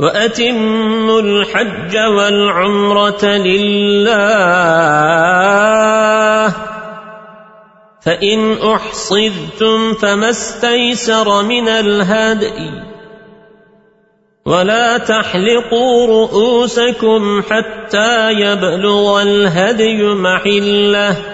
وأتموا الحج والعمرة لله فإن أحصدتم فما استيسر من الهدئ ولا تحلقوا رؤوسكم حتى يبلغ الهدي محله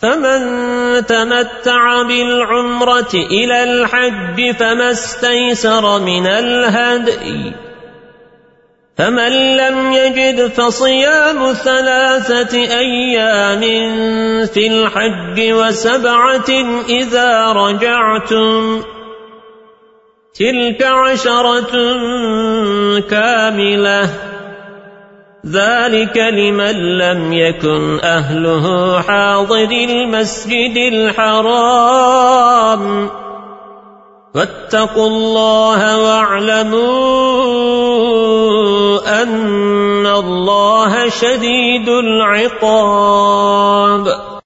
فمن تمتع بالعمرة إلى الحج فما استيسر من الهدي. فمن لم يجد فصيام ثلاثة أيام في الحج وسبعة إذا رجعتم. تلك عشرة كاملة. ذلك لمن لم يكن أهله حاضر المسجد الحرام. واتقوا الله واعلموا أن الله شديد العقاب.